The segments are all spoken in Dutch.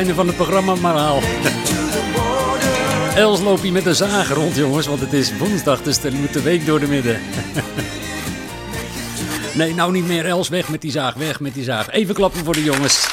Einde van het programma maar haal. Els loopt hier met een zaag rond, jongens, want het is woensdag, dus er moet de week door de midden. Nee, nou niet meer Els, weg met die zaag, weg met die zaag. Even klappen voor de jongens.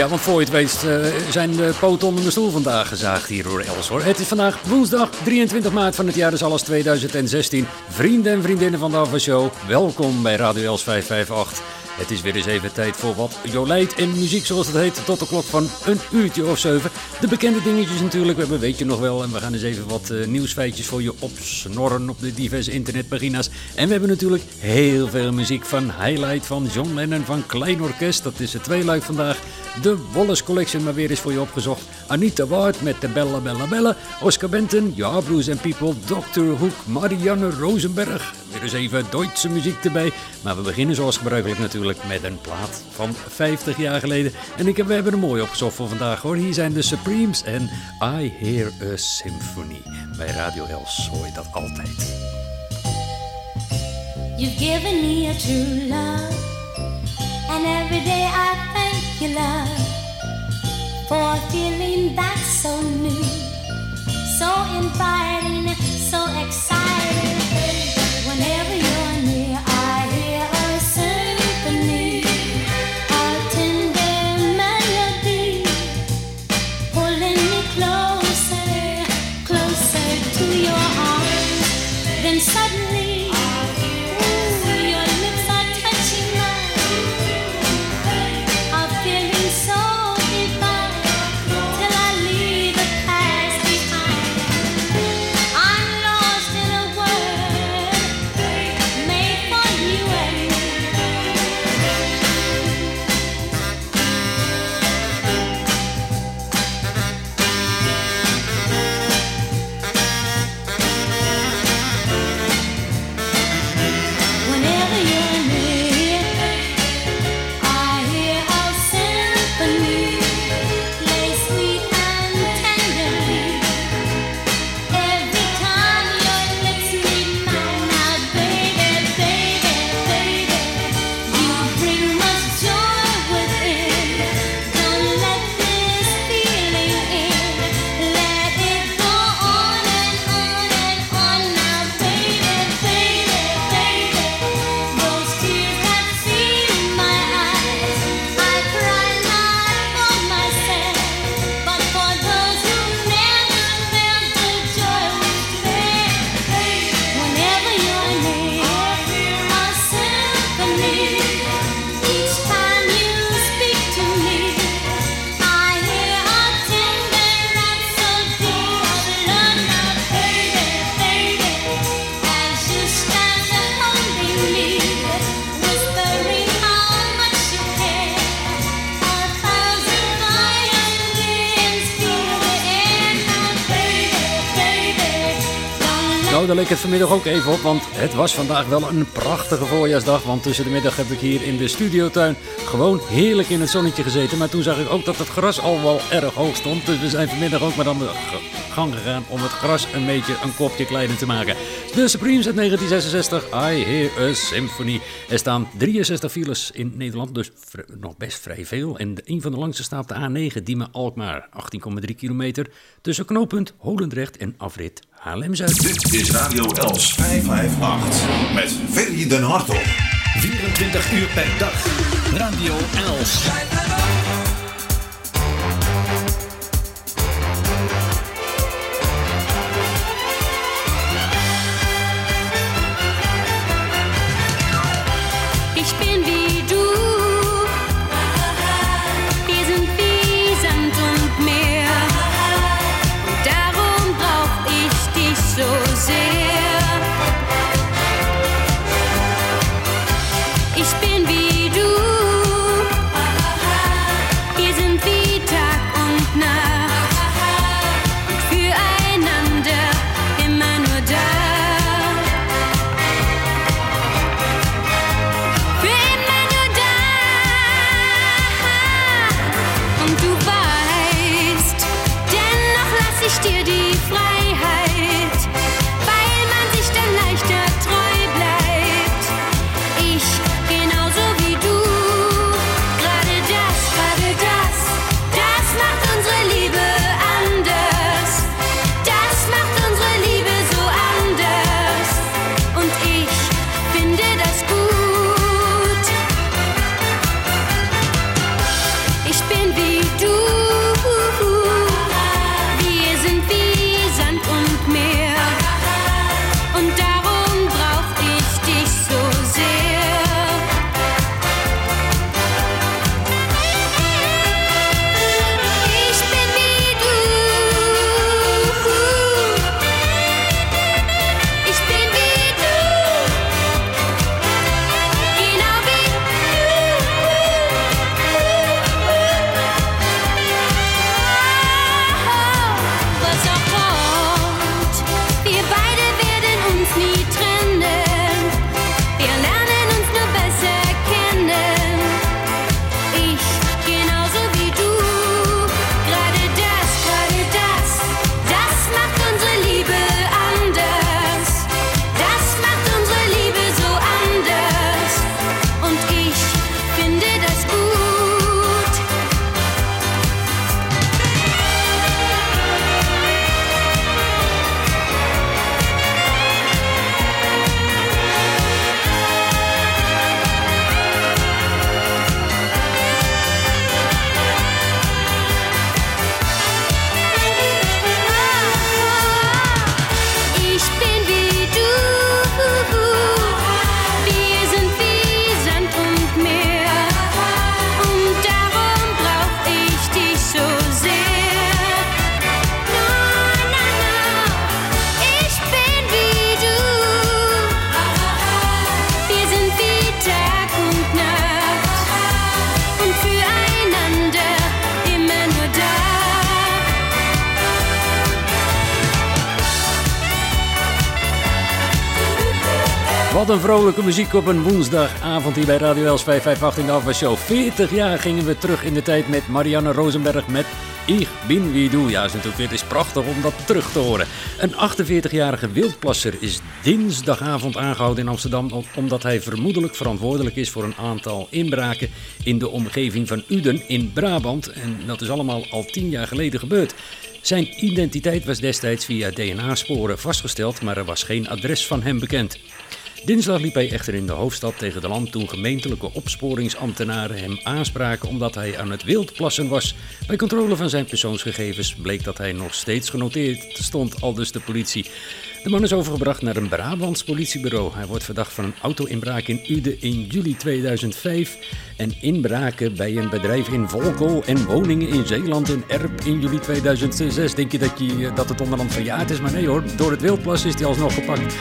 Ja, want voor je het weet eh, zijn de poten onder de stoel vandaag gezaagd hier door Els hoor. Het is vandaag woensdag 23 maart van het jaar, dus alles 2016. Vrienden en vriendinnen van de Alpha Show, welkom bij Radio Els 558. Het is weer eens even tijd voor wat jolijt en muziek zoals het heet. Tot de klok van een uurtje of zeven. De bekende dingetjes natuurlijk, we hebben weet je nog wel. En we gaan eens even wat eh, nieuwsfeitjes voor je opsnorren op de diverse internetpagina's. En we hebben natuurlijk heel veel muziek van Highlight van John Lennon van Klein Orkest. Dat is het tweeluik vandaag. De Wallace Collection maar weer eens voor je opgezocht. Anita Ward met de Bella Bella Bella. Oscar Benton, Ja Bruce and People, Dr. Hoek, Marianne Rosenberg. Weer eens even Duitse muziek erbij. Maar we beginnen zoals gebruikelijk natuurlijk met een plaat van 50 jaar geleden. En ik heb, we hebben er mooi opgezocht voor vandaag hoor. Hier zijn de Supremes en I Hear a Symphony. Bij Radio Els hoor dat altijd. You've given me a true love, and every day I thank you, love, for feeling that's so new, so inviting, so exciting. Whenever Nou, daar leek het vanmiddag ook even op, want het was vandaag wel een prachtige voorjaarsdag. Want tussen de middag heb ik hier in de studiotuin gewoon heerlijk in het zonnetje gezeten. Maar toen zag ik ook dat het gras al wel erg hoog stond. Dus we zijn vanmiddag ook maar aan de gang gegaan om het gras een beetje een kopje kleiner te maken. De Supremes uit 1966, I Hear a Symphony. Er staan 63 files in Nederland, dus nog best vrij veel. En een van de langste staat de A9, Diemen-Alkmaar. 18,3 kilometer tussen knooppunt Holendrecht en afrit Haarlem-Zuid. Dit is Radio Els 558 met Ferry den Hartog. 24 uur per dag. Radio Els. Ich bin wie Wat een vrolijke muziek op een woensdagavond hier bij Radio Els 558 in de show 40 jaar gingen we terug in de tijd met Marianne Rosenberg met Ich bin wie du. Ja, is natuurlijk weer eens prachtig om dat terug te horen. Een 48-jarige wildplasser is dinsdagavond aangehouden in Amsterdam omdat hij vermoedelijk verantwoordelijk is voor een aantal inbraken in de omgeving van Uden in Brabant. En dat is allemaal al 10 jaar geleden gebeurd. Zijn identiteit was destijds via DNA-sporen vastgesteld, maar er was geen adres van hem bekend. Dinsdag liep hij echter in de hoofdstad tegen de lamp toen gemeentelijke opsporingsambtenaren hem aanspraken omdat hij aan het wildplassen was. Bij controle van zijn persoonsgegevens bleek dat hij nog steeds genoteerd stond, aldus de politie. De man is overgebracht naar een Brabants politiebureau. Hij wordt verdacht van een auto-inbraak in Uden in juli 2005 en inbraken bij een bedrijf in Volko en woningen in Zeeland en Erp in juli 2006. Denk je dat, je dat het onderhand verjaard is? Maar nee hoor, door het wildplas is hij alsnog gepakt.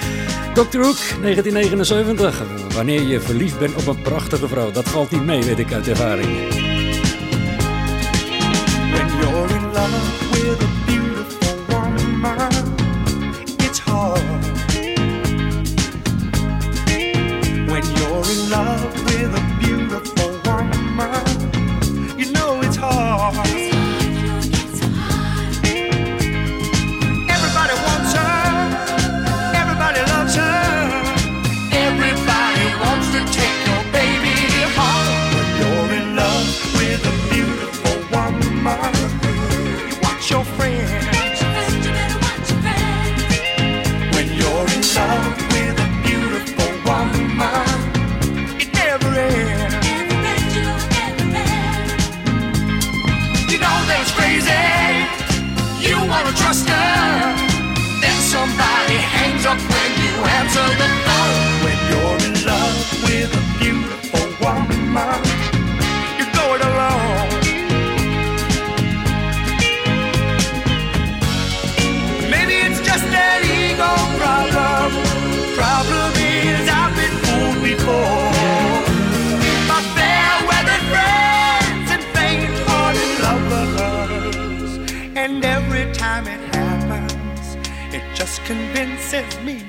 Dr. Hoek, 1979. Wanneer je verliefd bent op een prachtige vrouw, dat valt niet mee, weet ik uit ervaring. Convinces me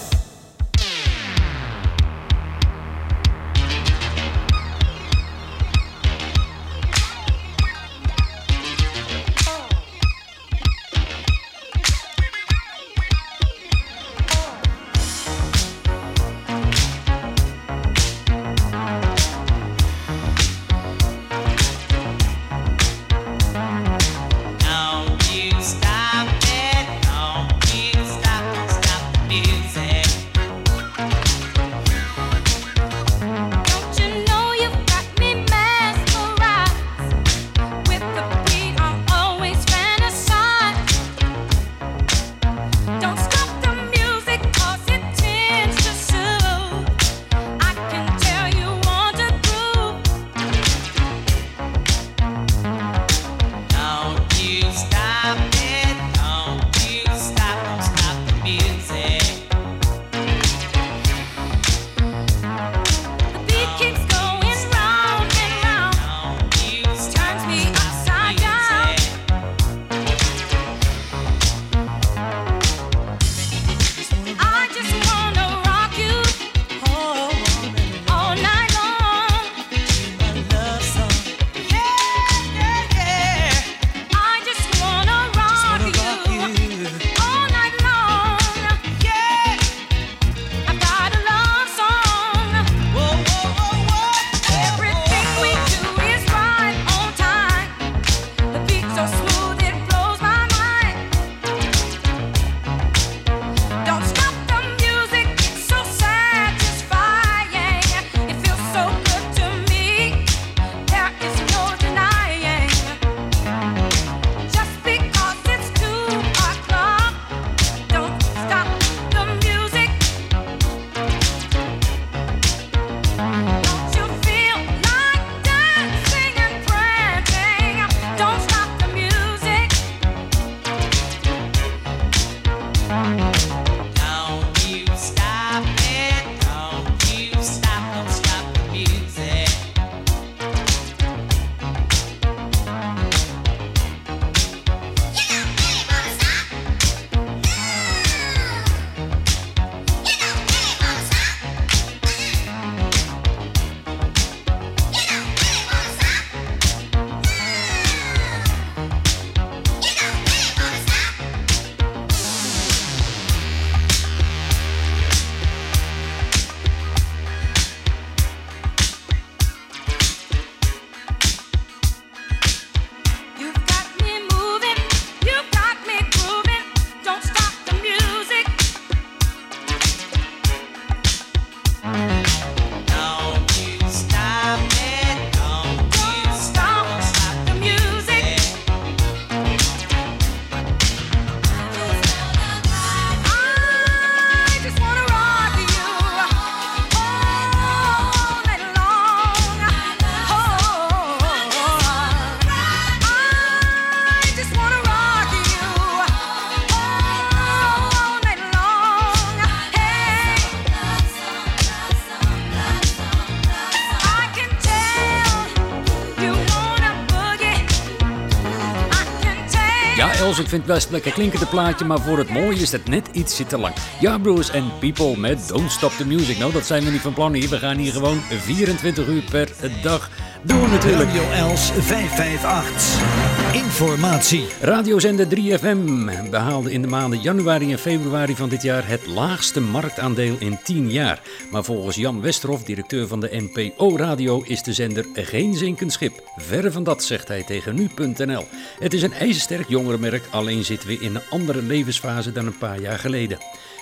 Els, ik vind het best lekker klinkende plaatje, maar voor het mooie is het net ietsje te lang. Ja, Bruce en People met Don't Stop the Music. Nou, dat zijn we niet van plan hier. We gaan hier gewoon 24 uur per dag doen natuurlijk. Radio Els 558. Informatie. Radiozender 3FM behaalde in de maanden januari en februari van dit jaar het laagste marktaandeel in 10 jaar. Maar volgens Jan Westerhof, directeur van de NPO Radio, is de zender geen zinkend schip. Verre van dat, zegt hij tegen nu.nl. Het is een ijzersterk jongerenmerk, alleen zitten we in een andere levensfase dan een paar jaar geleden.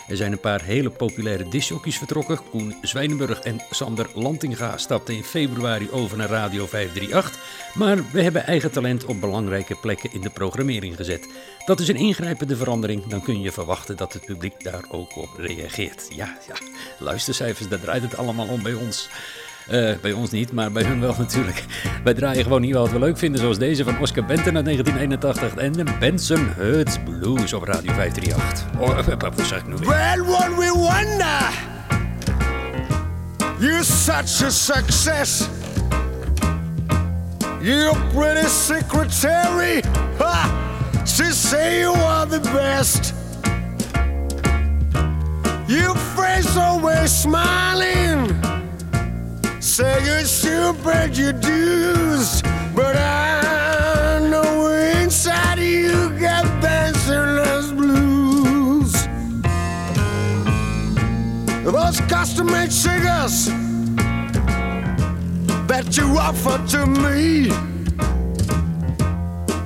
Er zijn een paar hele populaire discjockeys vertrokken. Koen Zwijnenburg en Sander Lantinga stapten in februari over naar Radio 538. Maar we hebben eigen talent op belangrijke plekken in de programmering gezet. Dat is een ingrijpende verandering. Dan kun je verwachten dat het publiek daar ook op reageert. Ja, ja, luistercijfers, daar draait het allemaal om bij ons. Eh, bij ons niet, maar bij hun wel natuurlijk. Wij draaien gewoon hier wat we leuk vinden, zoals deze van Oscar Benton uit 1981 en de Benson Hurts Blues op Radio 538. Oh, eh, wat zeg ik nu weer? Well, what we wonder, you're such a success. Your pretty secretary, ha, she say you are the best. Your face always smiling, say you sure paid your but I know inside you got bachelor's blues. Those custom-made cigars that you offer to me.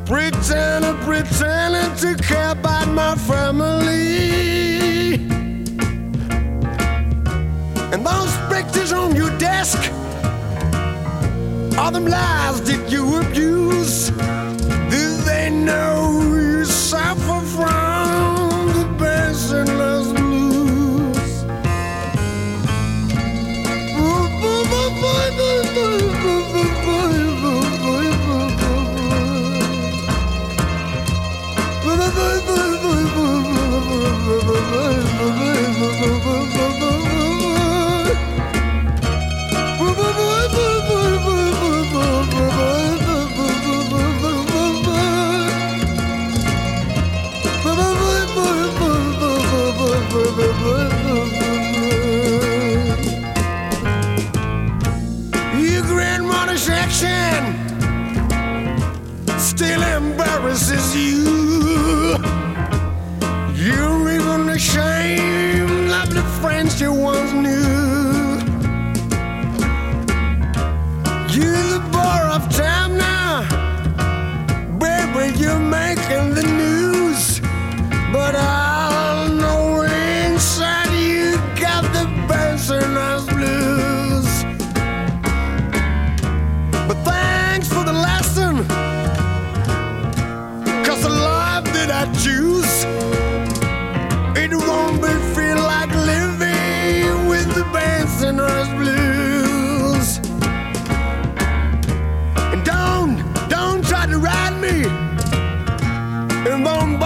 Pretending, pretending to care about my family. And those pictures on your desk are them lies that you abuse. Do they know you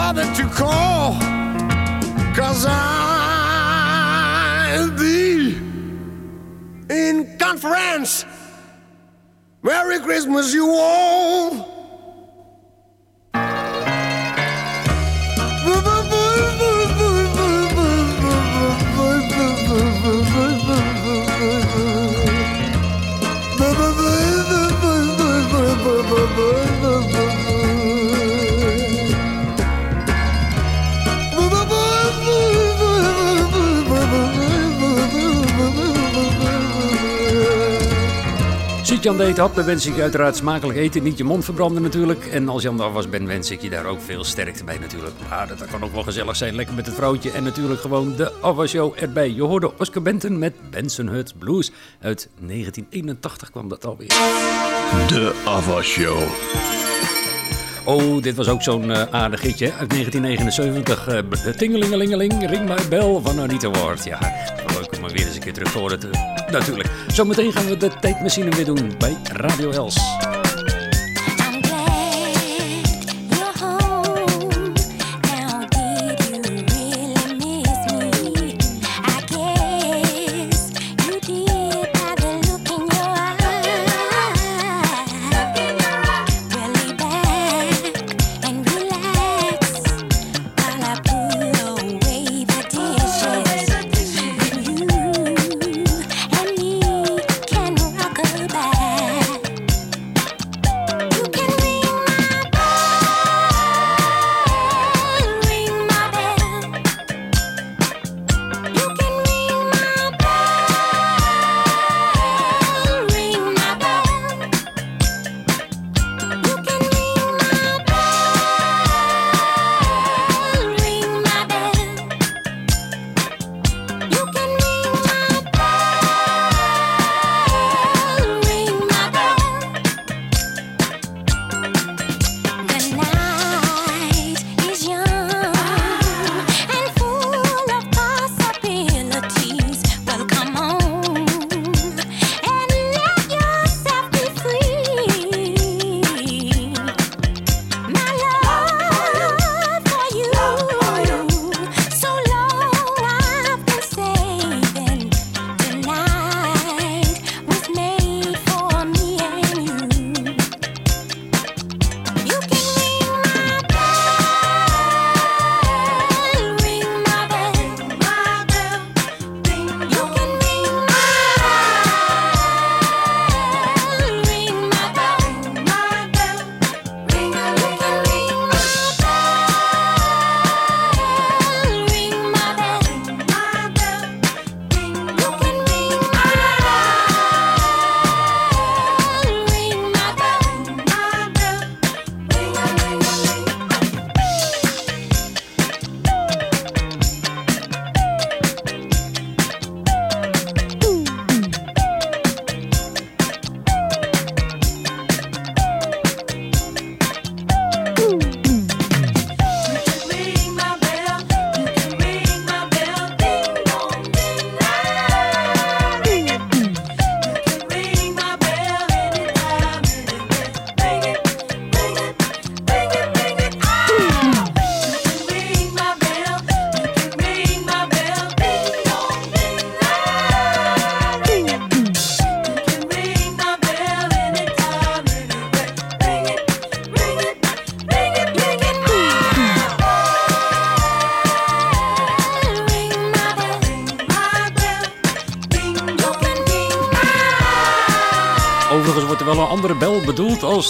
Bother to call. Cause I'll be in conference. Merry Christmas, you all. Aan de eethap, dan wens ik je uiteraard smakelijk eten. Niet je mond verbranden natuurlijk. En als je aan de afwas bent, wens ik je daar ook veel sterkte bij natuurlijk. Maar dat kan ook wel gezellig zijn. Lekker met het vrouwtje. En natuurlijk gewoon de afwasshow erbij. Je hoorde Oscar Benton met Benson Hurts Blues. Uit 1981 kwam dat alweer. De Show. Oh, dit was ook zo'n eh, aardig hitje uit 1979. eh, de Tingelingelingeling, ring my bell van Anita Ward. Ja, er weer eens een keer terug te horen. Natuurlijk. Zometeen gaan we de tijdmachine weer doen bij Radio Els.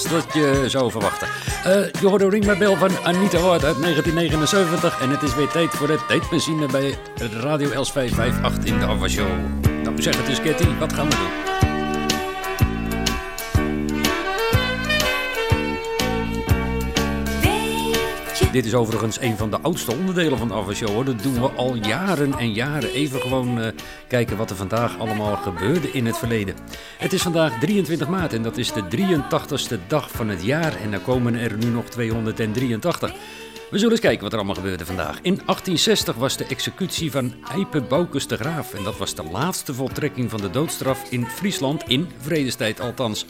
Dat je zou verwachten. Eh, je hoorde Ring My van Anita Ward uit 1979. En het is weer tijd voor de tijdmachine bij Radio Els 558 in de Ava Show. Nou, zeg het eens, Ketty, wat gaan we doen? Dit is overigens een van de oudste onderdelen van de Ava Show. Hoor. Dat doen we al jaren en jaren. Even gewoon eh, kijken wat er vandaag allemaal gebeurde in het verleden. Het is vandaag 23 maart en dat is de 83ste dag van het jaar. En dan komen er nu nog 283. We zullen eens kijken wat er allemaal gebeurde vandaag. In 1860 was de executie van Eipe Boukes de Graaf. En dat was de laatste voltrekking van de doodstraf in Friesland, in vredestijd althans.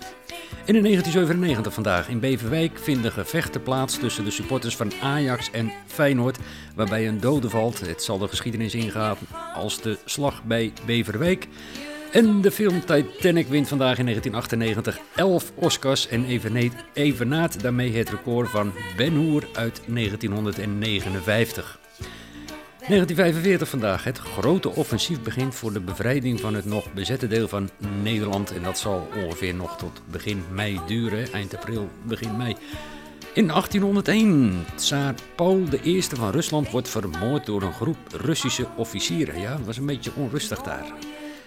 En in 1997 vandaag in Beverwijk vinden gevechten plaats tussen de supporters van Ajax en Feyenoord. Waarbij een dode valt. Het zal de geschiedenis ingaan als de slag bij Beverwijk. En de film Titanic wint vandaag in 1998 11 Oscars en eveneet- evenaat daarmee het record van Ben Hur uit 1959. 1945 vandaag. Het grote offensief begint voor de bevrijding van het nog bezette deel van Nederland. En dat zal ongeveer nog tot begin mei duren. Eind april, begin mei. In 1801, tsaar Paul I van Rusland wordt vermoord door een groep Russische officieren. Ja, het was een beetje onrustig daar.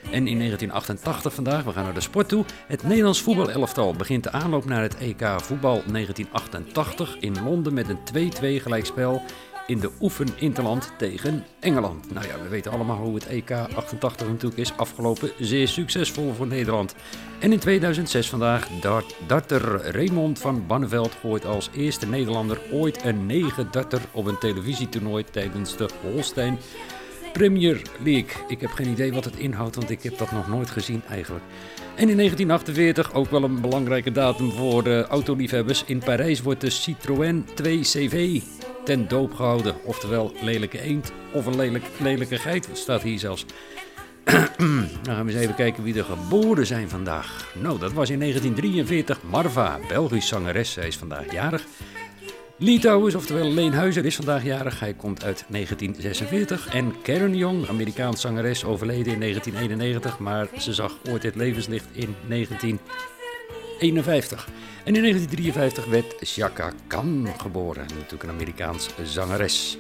En in 1988 vandaag, we gaan naar de sport toe. Het Nederlands voetbalelftal begint de aanloop naar het EK voetbal 1988 in Londen met een 2-2 gelijkspel in de oefen Interland tegen Engeland. Nou ja, we weten allemaal hoe het EK 88 natuurlijk is afgelopen. Zeer succesvol voor Nederland. En in 2006 vandaag, dart, darter Raymond van Banneveld gooit als eerste Nederlander ooit een 9 darter op een televisietoernooi tijdens de Holstein Premier League. Ik heb geen idee wat het inhoudt, want ik heb dat nog nooit gezien eigenlijk. En in 1948, ook wel een belangrijke datum voor de autoliefhebbers, in Parijs wordt de Citroën 2 CV ten doop gehouden. Oftewel lelijke eend of een lelijk, lelijke geit, staat hier zelfs. Dan gaan we eens even kijken wie er geboren zijn vandaag. Nou, dat was in 1943 Marva, Belgisch zangeres. Zij is vandaag jarig. Litouwers, oftewel Leen Huizer, is vandaag jarig. Hij komt uit 1946. En Karen Young, Amerikaans zangeres, overleden in 1991. Maar ze zag ooit het levenslicht in 1951. En in 1953 werd Chaka Khan geboren. Natuurlijk een Amerikaans zangeres.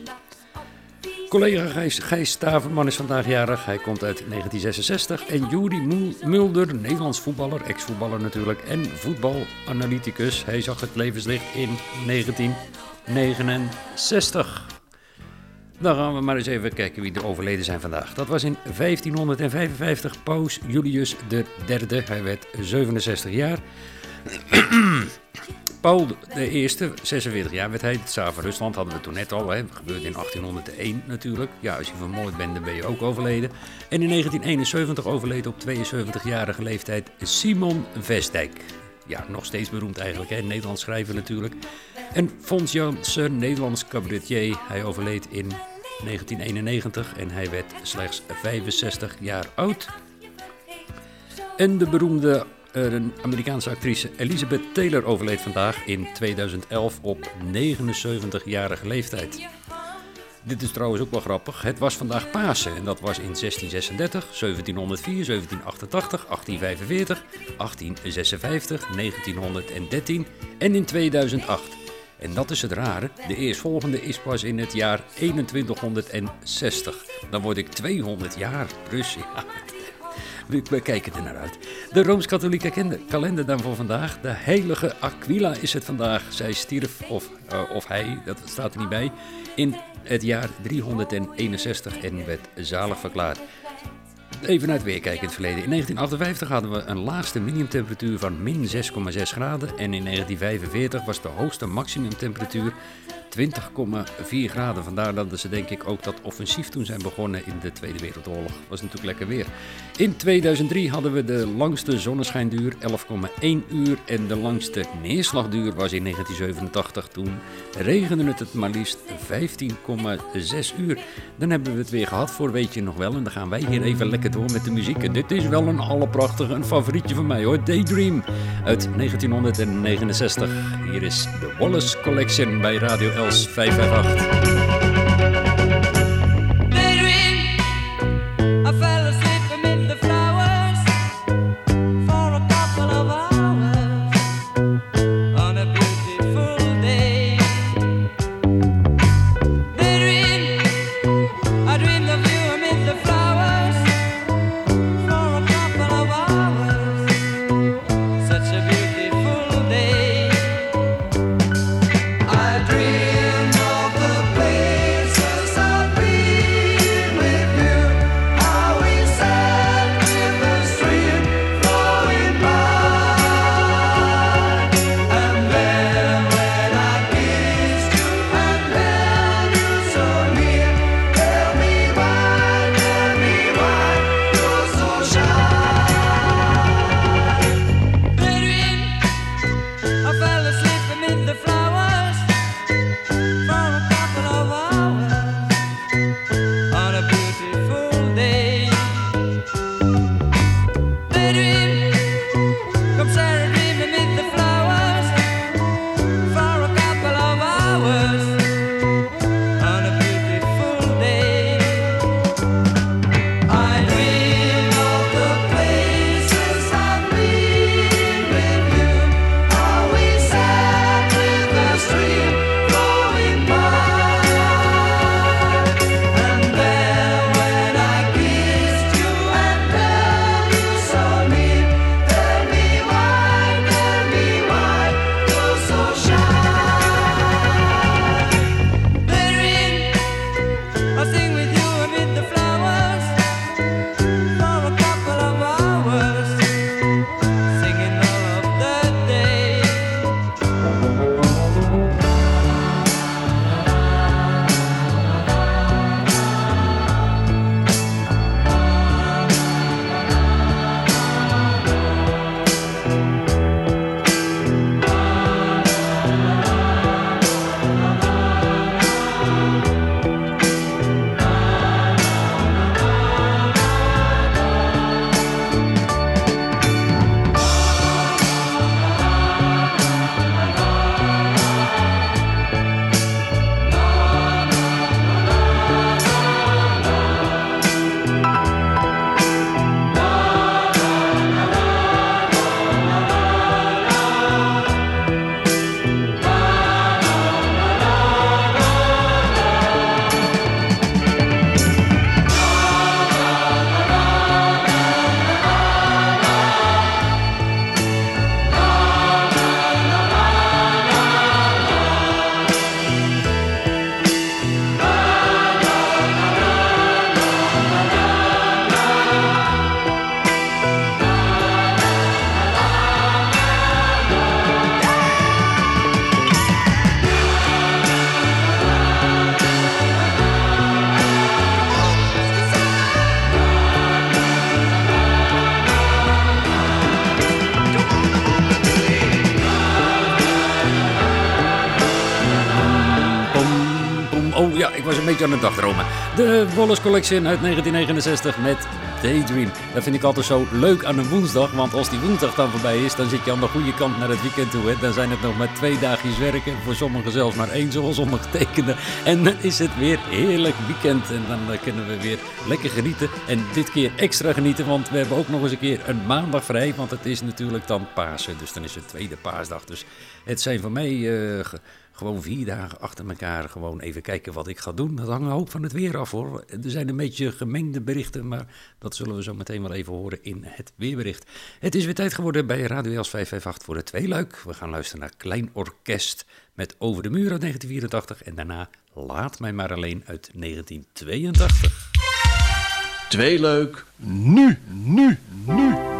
Collega Gijs, Gijs Staverman is vandaag jarig. Hij komt uit 1966. En Juri Mul- Mulder, Nederlands voetballer, ex-voetballer natuurlijk. En voetbalanalyticus. Hij zag het levenslicht in 1969. Dan gaan we maar eens even kijken wie er overleden zijn vandaag. Dat was in 1555 Paus Julius III. Hij werd 67 jaar. Paul I, 46 jaar werd hij. Het Tsaar van Rusland hadden we toen net al. Hè. Gebeurde in 1801 natuurlijk. Ja, als je vermoord bent, dan ben je ook overleden. En in 1971 overleed op 72-jarige leeftijd Simon Vestdijk. Ja, nog steeds beroemd eigenlijk, hè. Nederlands schrijver natuurlijk. En Fons Jansen, Nederlands cabaretier. Hij overleed in 1991 en hij werd slechts 65 jaar oud. En de beroemde eh, Amerikaanse actrice Elizabeth Taylor overleed vandaag in 2011 op 79-jarige leeftijd. Dit is trouwens ook wel grappig. Het was vandaag Pasen en dat was in 1636, 1704, 1788, 1845, 1856, 1913 en in 2008. En dat is het rare. De eerstvolgende is pas in het jaar 2160. Dan word ik 200 jaar. Dus we, kijken er naar uit. De Rooms-Katholieke kalender dan voor vandaag. De heilige Aquila is het vandaag. Zij stierf, of, eh, of hij, dat staat er niet bij, in het jaar 361 en werd zalig verklaard. Even naar het weer kijken in het verleden. In 1958 hadden we een laagste minimumtemperatuur van min 6,6 graden. En in 1945 was de hoogste maximumtemperatuur 20,4 graden. Vandaar dat ze denk ik ook dat offensief toen zijn begonnen in de Tweede Wereldoorlog. Was natuurlijk lekker weer. In 2003 hadden we de langste zonneschijnduur 11,1 uur. En de langste neerslagduur was in 1987. Toen regende het het maar liefst 15,6 uur. Dan hebben we het weer gehad voor weet je nog wel. En dan gaan wij hier even lekker door met de muziek. En dit is wel een allerprachtige, een favorietje van mij hoor. Daydream uit 1969. Hier is de Wallace Collection bij Radio Els 558. Beetje aan het dagdromen. De Wallace Collection uit 1969 met Daydream. Dat vind ik altijd zo leuk aan een woensdag. Want als die woensdag dan voorbij is, dan zit je aan de goede kant naar het weekend toe. Hè. Dan zijn het nog maar twee dagjes werken. Voor sommigen zelfs maar één, zoals ondergetekende. En dan is het weer heerlijk weekend. En dan eh, kunnen we weer lekker genieten. En dit keer extra genieten, want we hebben ook nog eens een keer een maandag vrij. Want het is natuurlijk dan Pasen. Dus dan is het tweede paasdag. Dus het zijn voor mij ge- gewoon vier dagen achter elkaar. Gewoon even kijken wat ik ga doen. Dat hangt ook van het weer af hoor. Er zijn een beetje gemengde berichten. Maar dat zullen we zo meteen wel even horen in het weerbericht. Het is weer tijd geworden bij Radio Els 558 voor het tweeluik. We gaan luisteren naar Klein Orkest met Over de Muur uit 1984. En daarna Laat mij maar alleen uit 1982. Tweeleuk, nu, nu, nu,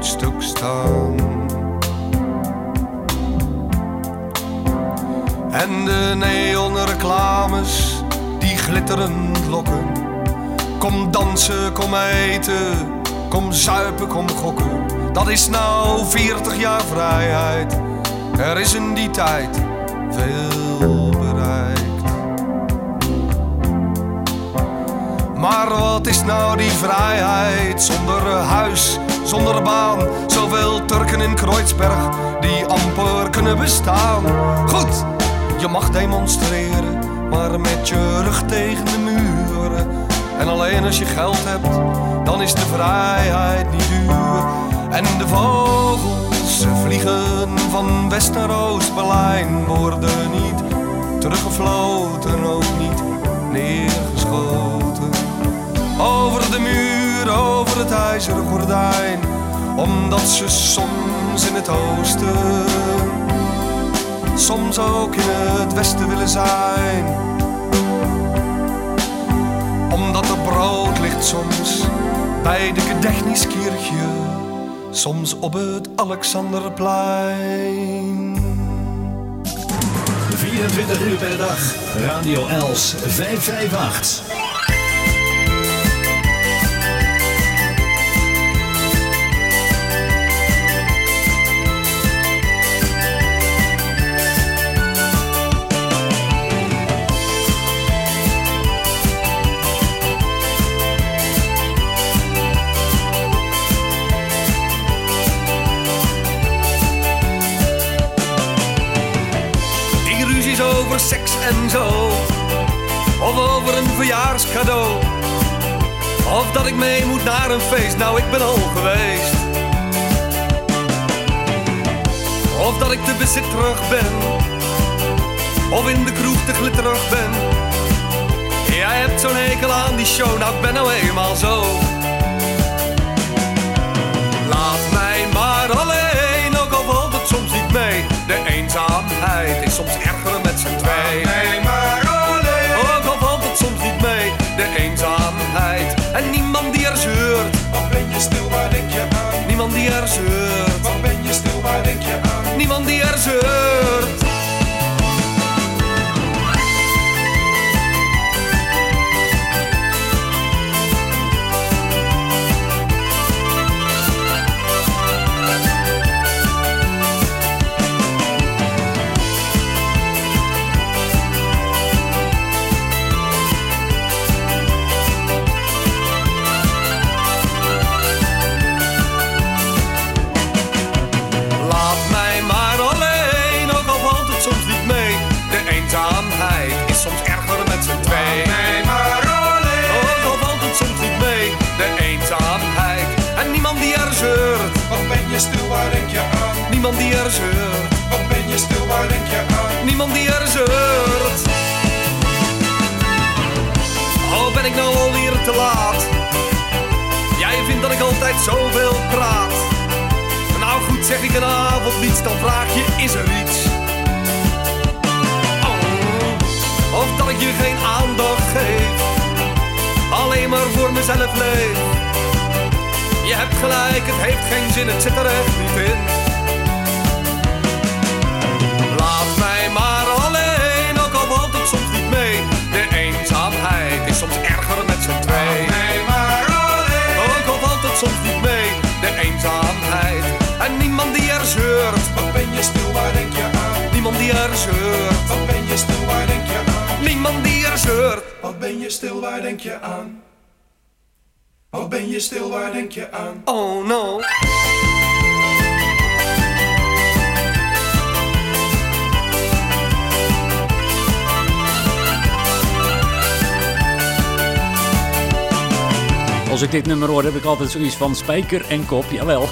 voetstuk staan. En de neonreclames die glitterend lokken. Kom dansen, kom eten, kom zuipen, kom gokken. Dat is nou 40 jaar vrijheid. Er is in die tijd veel bereikt. Maar wat is nou die vrijheid zonder huis, zonder baan? Zoveel Turken in Kreuzberg die amper kunnen bestaan. Goed, je mag demonstreren, maar met je rug tegen de muren. En alleen als je geld hebt, dan is de vrijheid niet duur. En de vogels ze vliegen van West naar Oost-Berlijn, worden niet teruggefloten, ook niet neergeschoten. Het ijzeren gordijn, omdat ze soms in het oosten, soms ook in het westen willen zijn. Omdat er brood ligt soms bij de Gedechniskirche, soms op het Alexanderplein. 24 uur per dag. Radio Els 558. Seks en zo. Of over een verjaarscadeau. Of dat ik mee moet naar een feest, nou ik ben al geweest. Of dat ik te bezitterig ben, of in de kroeg te glitterig ben. Jij hebt zo'n hekel aan die show, nou ik ben nou eenmaal zo. De eenzaamheid is soms erger met z'n twee. Mij maar alleen, ook al valt het soms niet mee. De eenzaamheid en niemand die er zeurt. Wat ben je stil, waar denk je aan? Niemand die er zeurt. Wat ben je stil, waar denk je aan? Niemand die er zeurt. Ben je stil, waar denk je aan? Niemand die er zeurt. Oh, ben ik nou al hier te laat? Jij vindt dat ik altijd zoveel praat. Nou goed, zeg ik een avond niets, dan vraag je, is er iets? Oh, of dat ik je geen aandacht geef, alleen maar voor mezelf leef. Je hebt gelijk, het heeft geen zin, het zit er echt niet in. En niemand die er zeurt. Wat ben je stil, waar denk je aan? Niemand die er zeurt. Wat ben je stil, waar denk je aan? Niemand die er zeurt. Wat ben je stil, waar denk je aan? Wat ben je stil, waar denk je aan? Oh no. Als ik dit nummer hoor, heb ik altijd zoiets van spijker en kop. Jawel.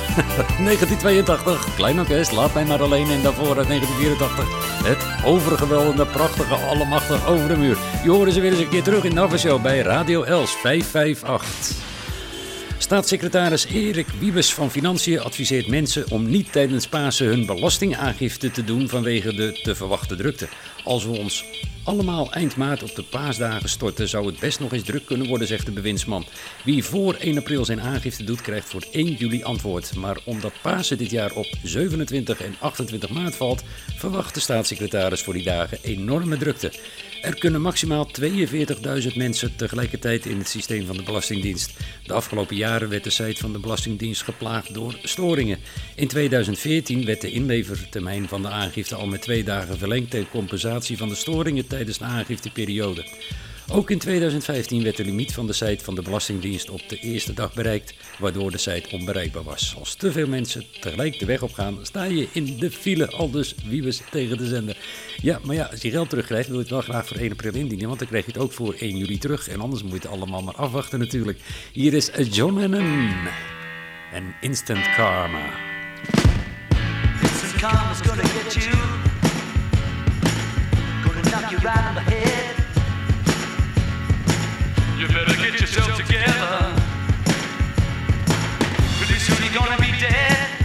1982, Klein Orkest, Laat mij maar alleen. En daarvoor uit 1984, het overgeweldige, prachtige, allemachtig over de muur. Je horen ze weer eens een keer terug in de Show bij Radio Els 558. Staatssecretaris Erik Wiebes van Financiën adviseert mensen om niet tijdens Pasen hun belastingaangifte te doen vanwege de te verwachte drukte. Als we ons allemaal eind maart op de paasdagen storten, zou het best nog eens druk kunnen worden, zegt de bewindsman. Wie voor 1 april zijn aangifte doet, krijgt voor 1 juli antwoord. Maar omdat Pasen dit jaar op 27 en 28 maart valt, verwacht de staatssecretaris voor die dagen enorme drukte. Er kunnen maximaal 42.000 mensen tegelijkertijd in het systeem van de Belastingdienst. De afgelopen jaren werd de site van de Belastingdienst geplaagd door storingen. In 2014 werd de inlevertermijn van de aangifte al met twee dagen verlengd ter compensatie van de storingen tijdens de aangifteperiode. Ook in 2015 werd de limiet van de site van de Belastingdienst op de eerste dag bereikt, waardoor de site onbereikbaar was. Als te veel mensen tegelijk de weg op gaan, sta je in de file, al dus Wiebes tegen de zender. Ja, maar ja, als je geld terugkrijgt, wil je het wel graag voor 1 april indienen, want dan krijg je het ook voor 1 juli terug. En anders moet je het allemaal maar afwachten natuurlijk. Hier is John Lennon en Instant Karma. Instant karma's gonna get you. Gonna knock you right on the. You better get yourself together. Pretty soon you're gonna be dead.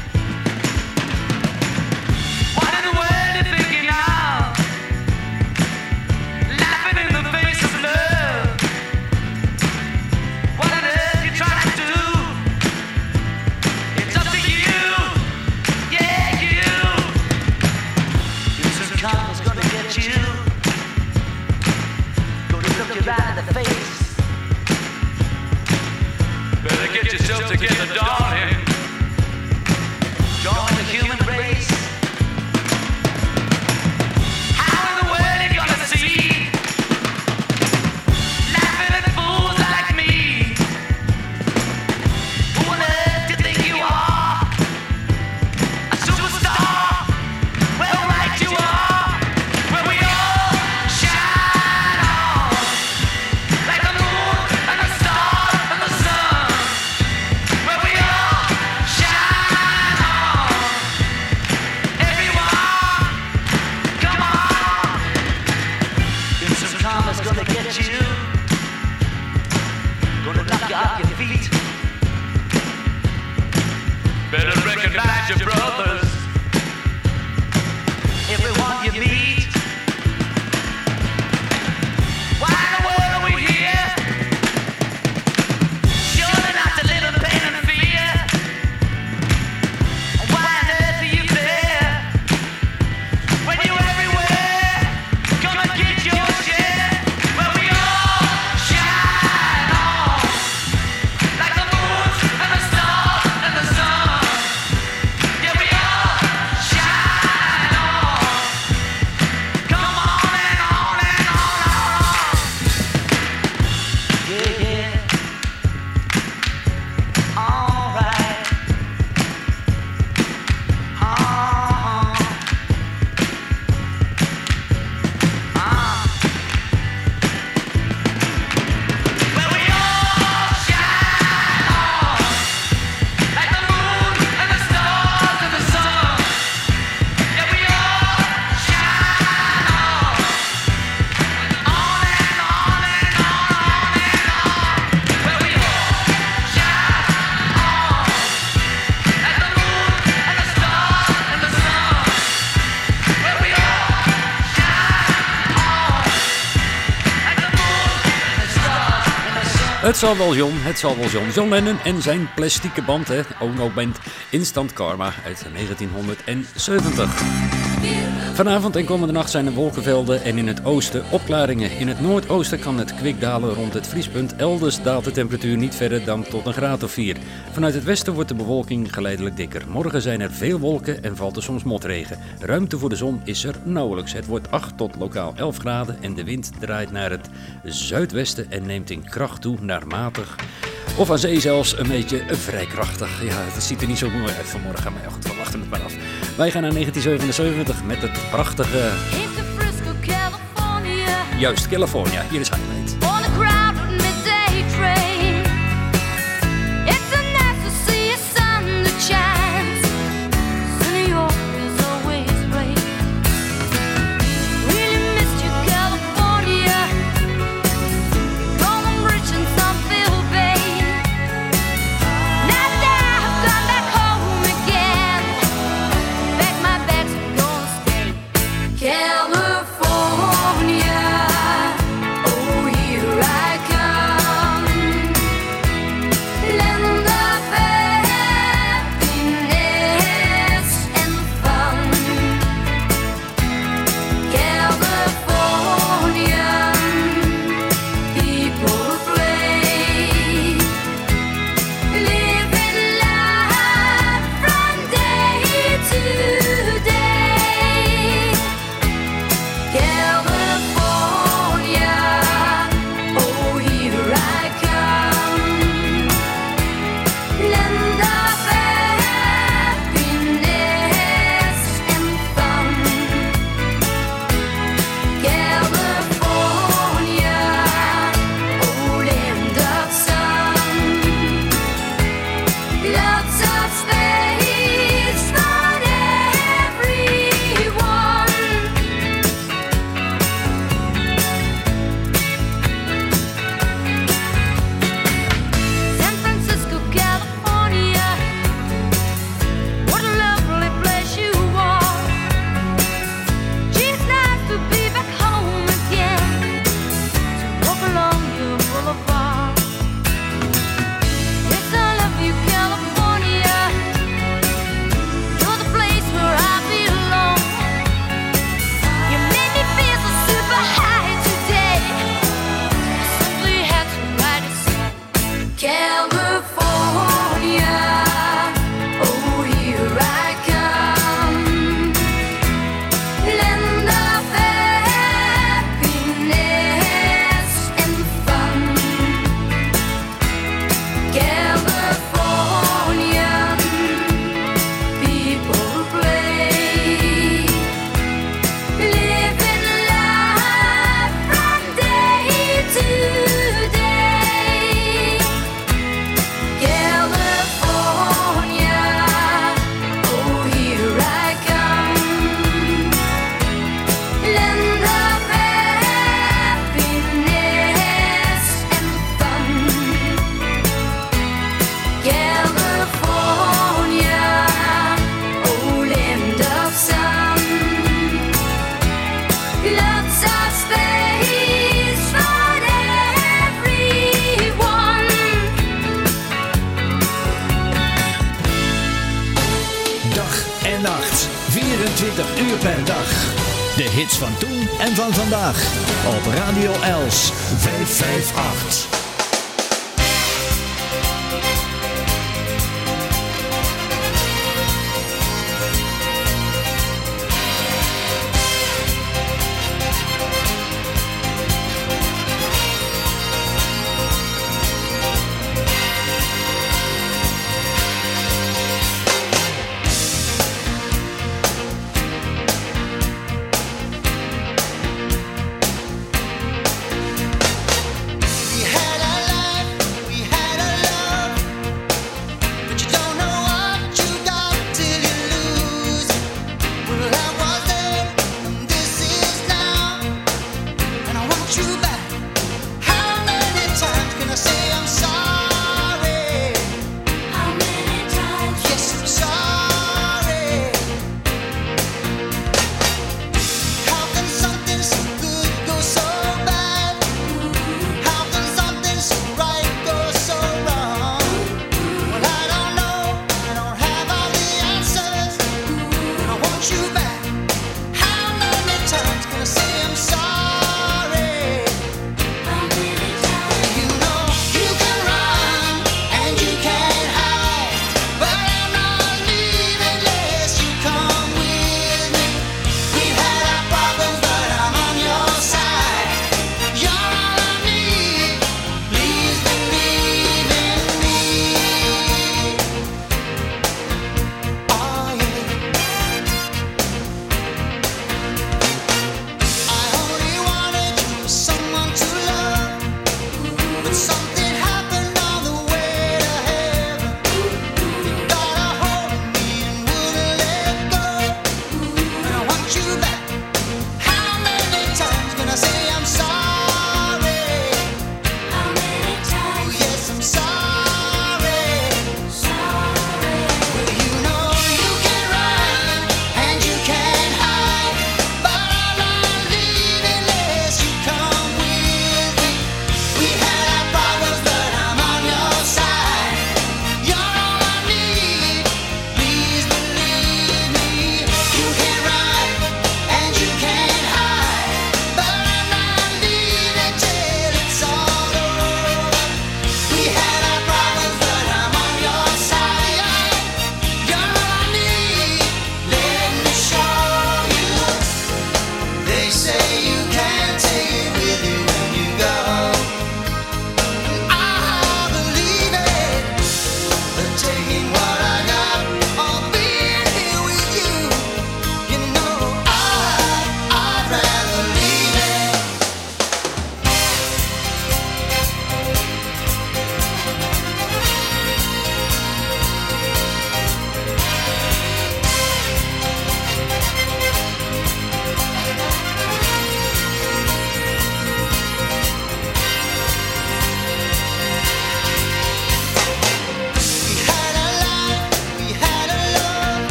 to get the dog. Het zal wel John, het zal wel John. John Lennon en zijn plastieke band, hè, Ono Band, Instant Karma uit 1970. Vanavond en komende nacht zijn er wolkenvelden en in het oosten opklaringen. In het noordoosten kan het kwik dalen rond het vriespunt. Elders daalt de temperatuur niet verder dan tot een graad of 4. Vanuit het westen wordt de bewolking geleidelijk dikker. Morgen zijn er veel wolken en valt er soms motregen. Ruimte voor de zon is er nauwelijks. Het wordt 8 tot lokaal 11 graden en de wind draait naar het zuidwesten en neemt in kracht toe naar matig. Of aan zee zelfs een beetje vrij krachtig. Ja, het ziet er niet zo mooi uit vanmorgen, maar goed, we wachten het maar af. Wij gaan naar 1977 met het prachtige, juist California. Hier is Highlight. van vandaag op Radio Els 558.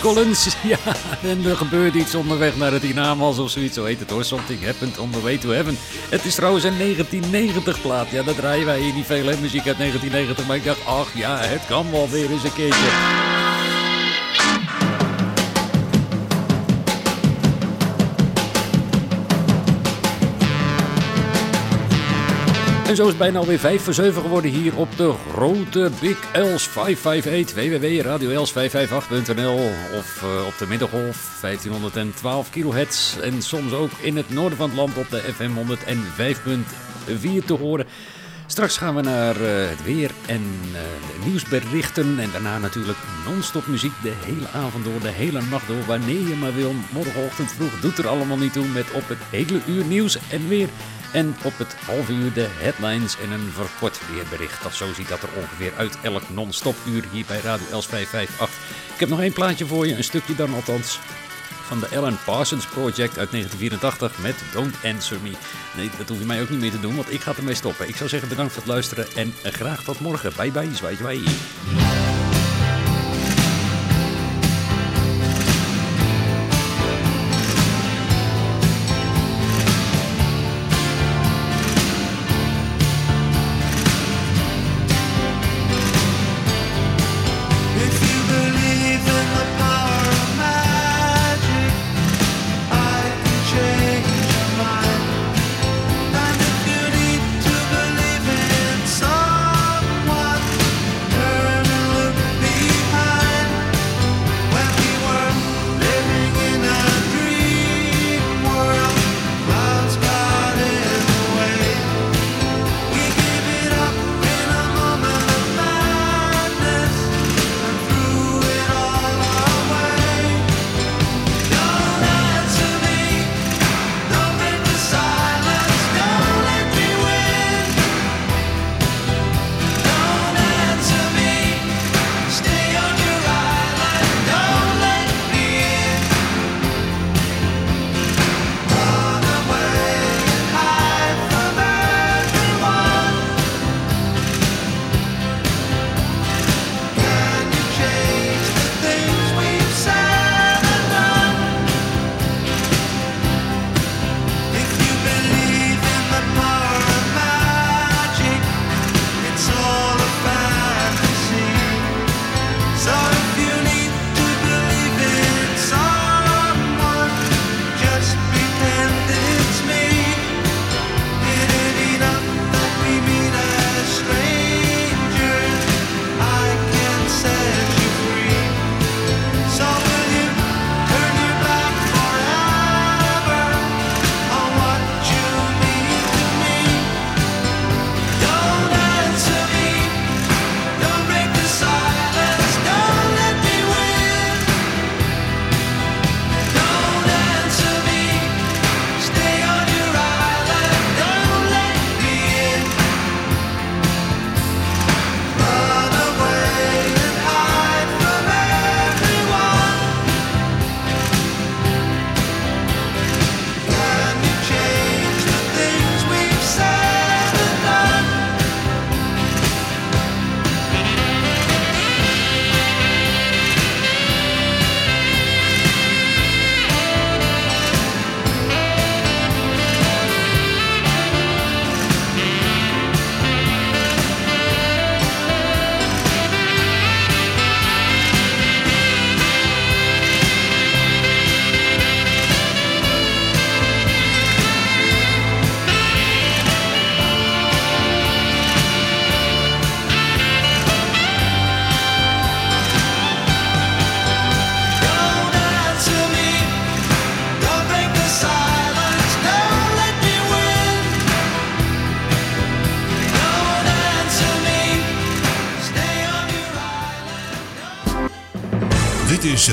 Collins. Ja, en er gebeurt iets onderweg naar het Dynamas of zoiets. Zo heet het hoor. Something happened on the way to heaven. Het is trouwens een 1990 plaat. Ja, dat draaien wij hier niet veel hè, muziek uit 1990. Maar ik dacht, ach ja, het kan wel weer eens een keertje. zo is bijna alweer 5 voor 7 geworden hier op de grote Big Els 558. www.radioels558.nl of eh, op de Middengolf 1512 kilohertz. En soms ook in het noorden van het land op de FM 105.4 te horen. Straks gaan we naar eh, het weer en eh, de nieuwsberichten. En daarna natuurlijk non-stop muziek de hele avond door, de hele nacht door. Wanneer je maar wil, morgenochtend vroeg doet er allemaal niet toe. Met op het hele uur nieuws en weer... En op het halve uur de headlines en een verkort weerbericht. Dat zo ziet dat er ongeveer uit elk non-stop uur hier bij Radio Els 558. Ik heb nog één plaatje voor je, een stukje dan althans van de Alan Parsons Project uit 1984 met Don't Answer Me. Nee, dat hoef je mij ook niet meer te doen, want ik ga ermee stoppen. Ik zou zeggen bedankt voor het luisteren en graag tot morgen. Bye bye, zwaai zwaai.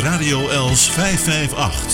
Radio Els 558.